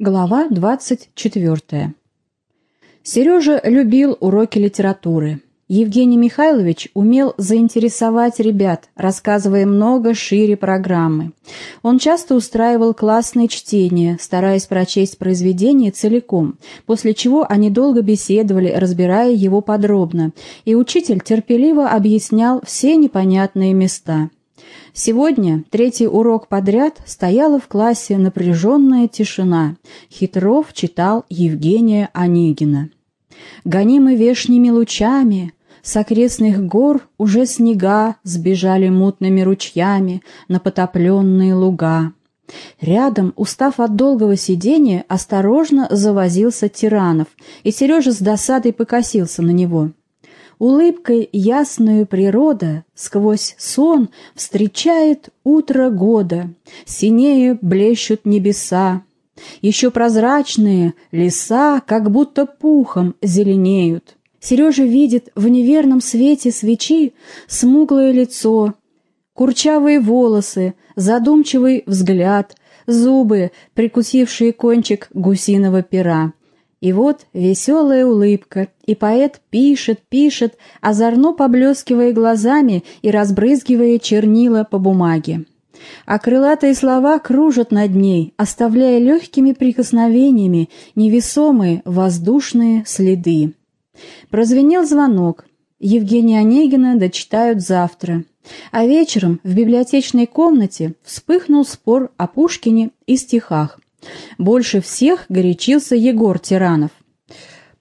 Глава 24. Сережа любил уроки литературы. Евгений Михайлович умел заинтересовать ребят, рассказывая много шире программы. Он часто устраивал классные чтения, стараясь прочесть произведение целиком, после чего они долго беседовали, разбирая его подробно, и учитель терпеливо объяснял все непонятные места. Сегодня, третий урок подряд, стояла в классе напряженная тишина. Хитров читал Евгения Онегина. Гонимы вешними лучами, с окрестных гор уже снега сбежали мутными ручьями на потопленные луга. Рядом, устав от долгого сидения, осторожно завозился Тиранов, и Сережа с досадой покосился на него. Улыбкой ясную природа сквозь сон встречает утро года, синее блещут небеса. Еще прозрачные леса как будто пухом зеленеют. Сережа видит в неверном свете свечи смуглое лицо, курчавые волосы, задумчивый взгляд, зубы, прикусившие кончик гусиного пера. И вот веселая улыбка, и поэт пишет, пишет, озорно поблескивая глазами и разбрызгивая чернила по бумаге. А крылатые слова кружат над ней, оставляя легкими прикосновениями невесомые воздушные следы. Прозвенел звонок. Евгения Онегина дочитают завтра. А вечером в библиотечной комнате вспыхнул спор о Пушкине и стихах. Больше всех горячился Егор Тиранов.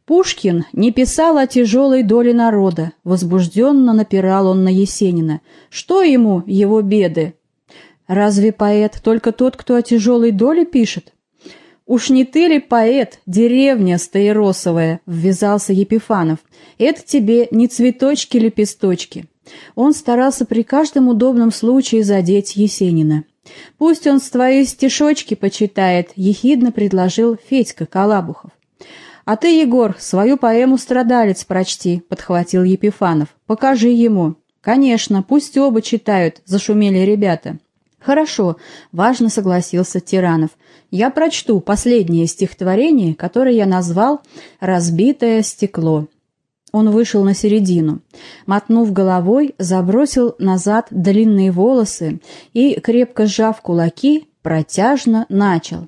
Пушкин не писал о тяжелой доле народа, возбужденно напирал он на Есенина. Что ему его беды? Разве поэт только тот, кто о тяжелой доле пишет? «Уж не ты ли поэт, деревня стаиросовая?» — ввязался Епифанов. «Это тебе не цветочки-лепесточки». Он старался при каждом удобном случае задеть Есенина. «Пусть он с твоей стишочки почитает», — ехидно предложил Федька Калабухов. «А ты, Егор, свою поэму «Страдалец» прочти», — подхватил Епифанов. «Покажи ему». «Конечно, пусть оба читают», — зашумели ребята. «Хорошо», — важно согласился Тиранов. «Я прочту последнее стихотворение, которое я назвал «Разбитое стекло». Он вышел на середину. Мотнув головой, забросил назад длинные волосы и, крепко сжав кулаки, протяжно начал.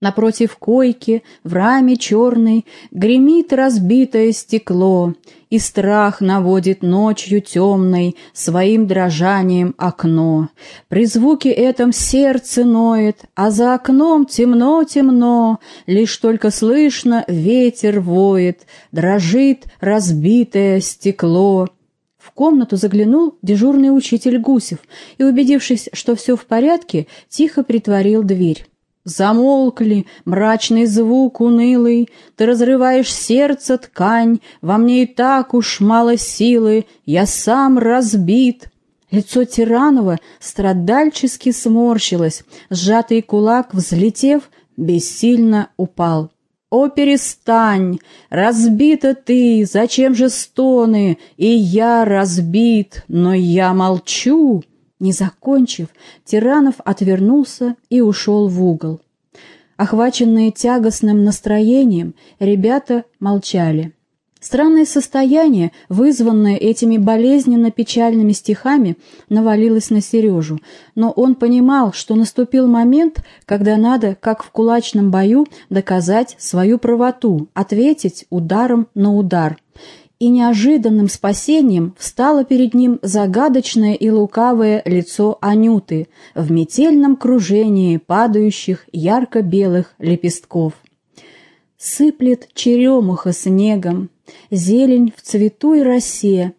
Напротив койки, в раме черной, гремит разбитое стекло, И страх наводит ночью темной своим дрожанием окно. При звуке этом сердце ноет, а за окном темно-темно, Лишь только слышно ветер воет, дрожит разбитое стекло. В комнату заглянул дежурный учитель Гусев и, убедившись, что все в порядке, тихо притворил дверь. Замолкли, мрачный звук унылый, Ты разрываешь сердце ткань, Во мне и так уж мало силы, Я сам разбит. Лицо Тиранова страдальчески сморщилось, Сжатый кулак, взлетев, бессильно упал. «О, перестань! Разбита ты! Зачем же стоны? И я разбит, но я молчу!» Не закончив, Тиранов отвернулся и ушел в угол. Охваченные тягостным настроением, ребята молчали. Странное состояние, вызванное этими болезненно печальными стихами, навалилось на Сережу, но он понимал, что наступил момент, когда надо, как в кулачном бою, доказать свою правоту, ответить ударом на удар и неожиданным спасением встало перед ним загадочное и лукавое лицо Анюты в метельном кружении падающих ярко-белых лепестков. Сыплет черемуха снегом, зелень в цвету и росе.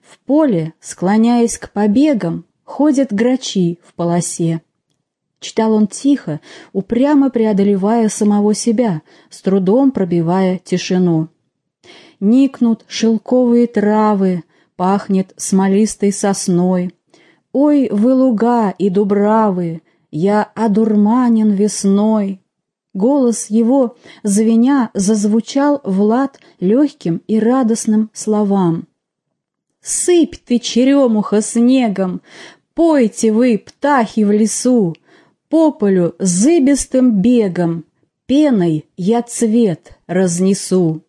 В поле, склоняясь к побегам, ходят грачи в полосе. Читал он тихо, упрямо преодолевая самого себя, с трудом пробивая тишину никнут шелковые травы, пахнет смолистой сосной. Ой, вы луга и дубравы, я одурманен весной. Голос его, звеня, зазвучал в лад легким и радостным словам. «Сыпь ты, черемуха, снегом, пойте вы, птахи в лесу, по полю зыбистым бегом, пеной я цвет разнесу.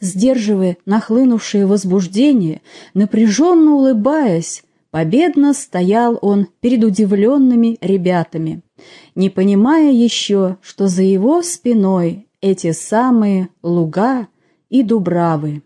Сдерживая нахлынувшее возбуждение, напряженно улыбаясь, победно стоял он перед удивленными ребятами, не понимая еще, что за его спиной эти самые луга и дубравы.